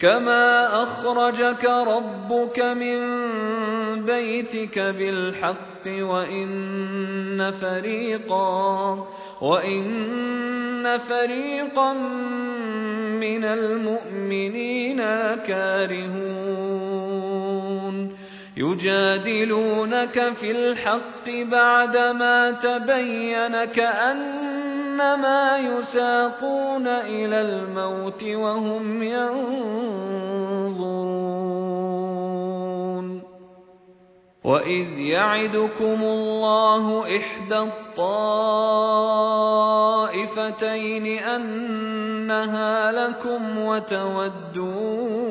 كما أخرجك ربك من بيتك بالحق وإن فريقا وإن فريقا من المؤمنين كارهون يجادلونك في الحق بعدما تبين كأنما يساقون إلى الموت وهم ينظرون. وإذ يعدكم الله إحدى الطائفتين أنها لكم وتودون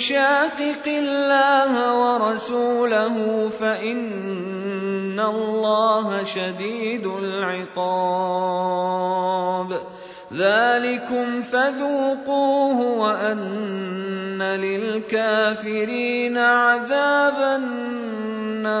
يشاقق الله ورسوله فإن الله شديد العقاب. ذلكم فذوقوه وأن للكافرين عذاب النار.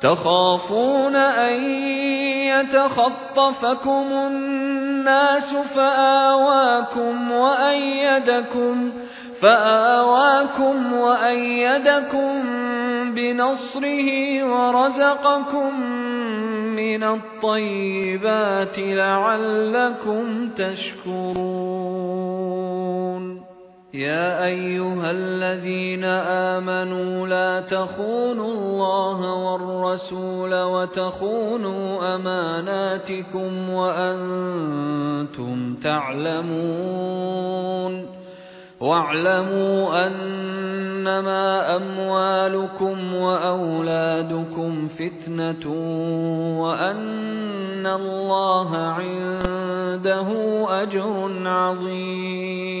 تخافون أن يتخطفكم الناس فآواكم وأيدكم فآواكم وأيدكم بنصره ورزقكم من الطيبات لعلكم تشكرون يا أيها الذين آمنوا لا تخونوا الله والرسول وتخونوا أماناتكم وأنتم تعلمون واعلموا أنما أموالكم وأولادكم فتنة وأن الله عنده أجر عظيم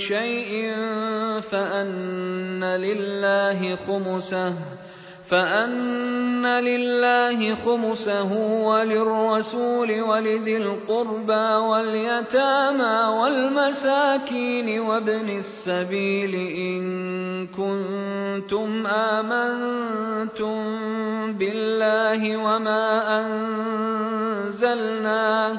شيء فأن لله خمسه فأن لله خمسه وللرسول ولذي القربى واليتامى والمساكين وابن السبيل إن كنتم آمنتم بالله وما أنزلنا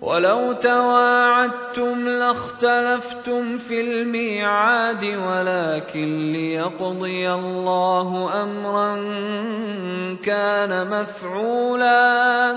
ولو تواعدتم لاختلفتم في الميعاد ولكن ليقضي الله أمرا كان مفعولا.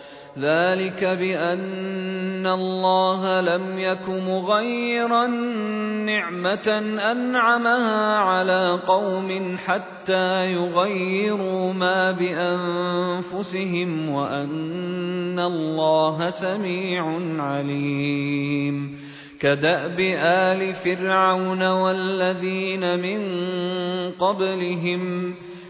ذلك بأن الله لم يك مغيرا نعمة أنعمها على قوم حتى يغيروا ما بأنفسهم وأن الله سميع عليم كدأب آل فرعون والذين من قبلهم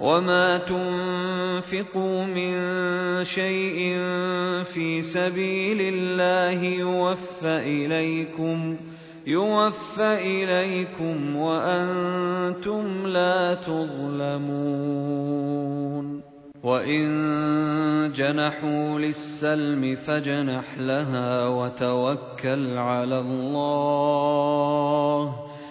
وما تنفقوا من شيء في سبيل الله يوفى إليكم يوفى إليكم وأنتم لا تظلمون وإن جنحوا للسلم فجنح لها وتوكل على الله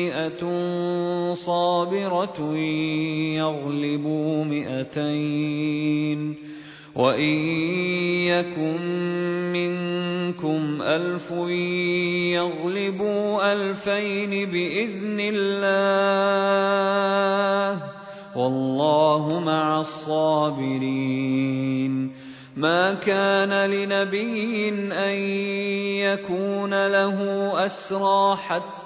مئة صابرة يغلبوا مئتين وإن يكن منكم ألف يغلبوا ألفين بإذن الله والله مع الصابرين ما كان لنبي أن يكون له أسرى حتى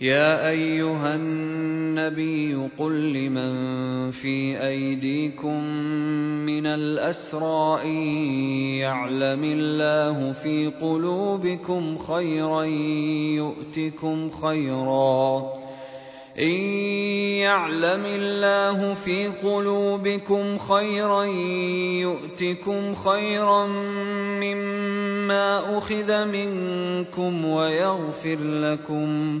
يا أيها النبي قل لمن في أيديكم من الأسرى إن يعلم الله في قلوبكم خيرا يؤتكم خيرا. إن يعلم الله في قلوبكم خيرا يؤتكم خيرا مما أخذ منكم ويغفر لكم.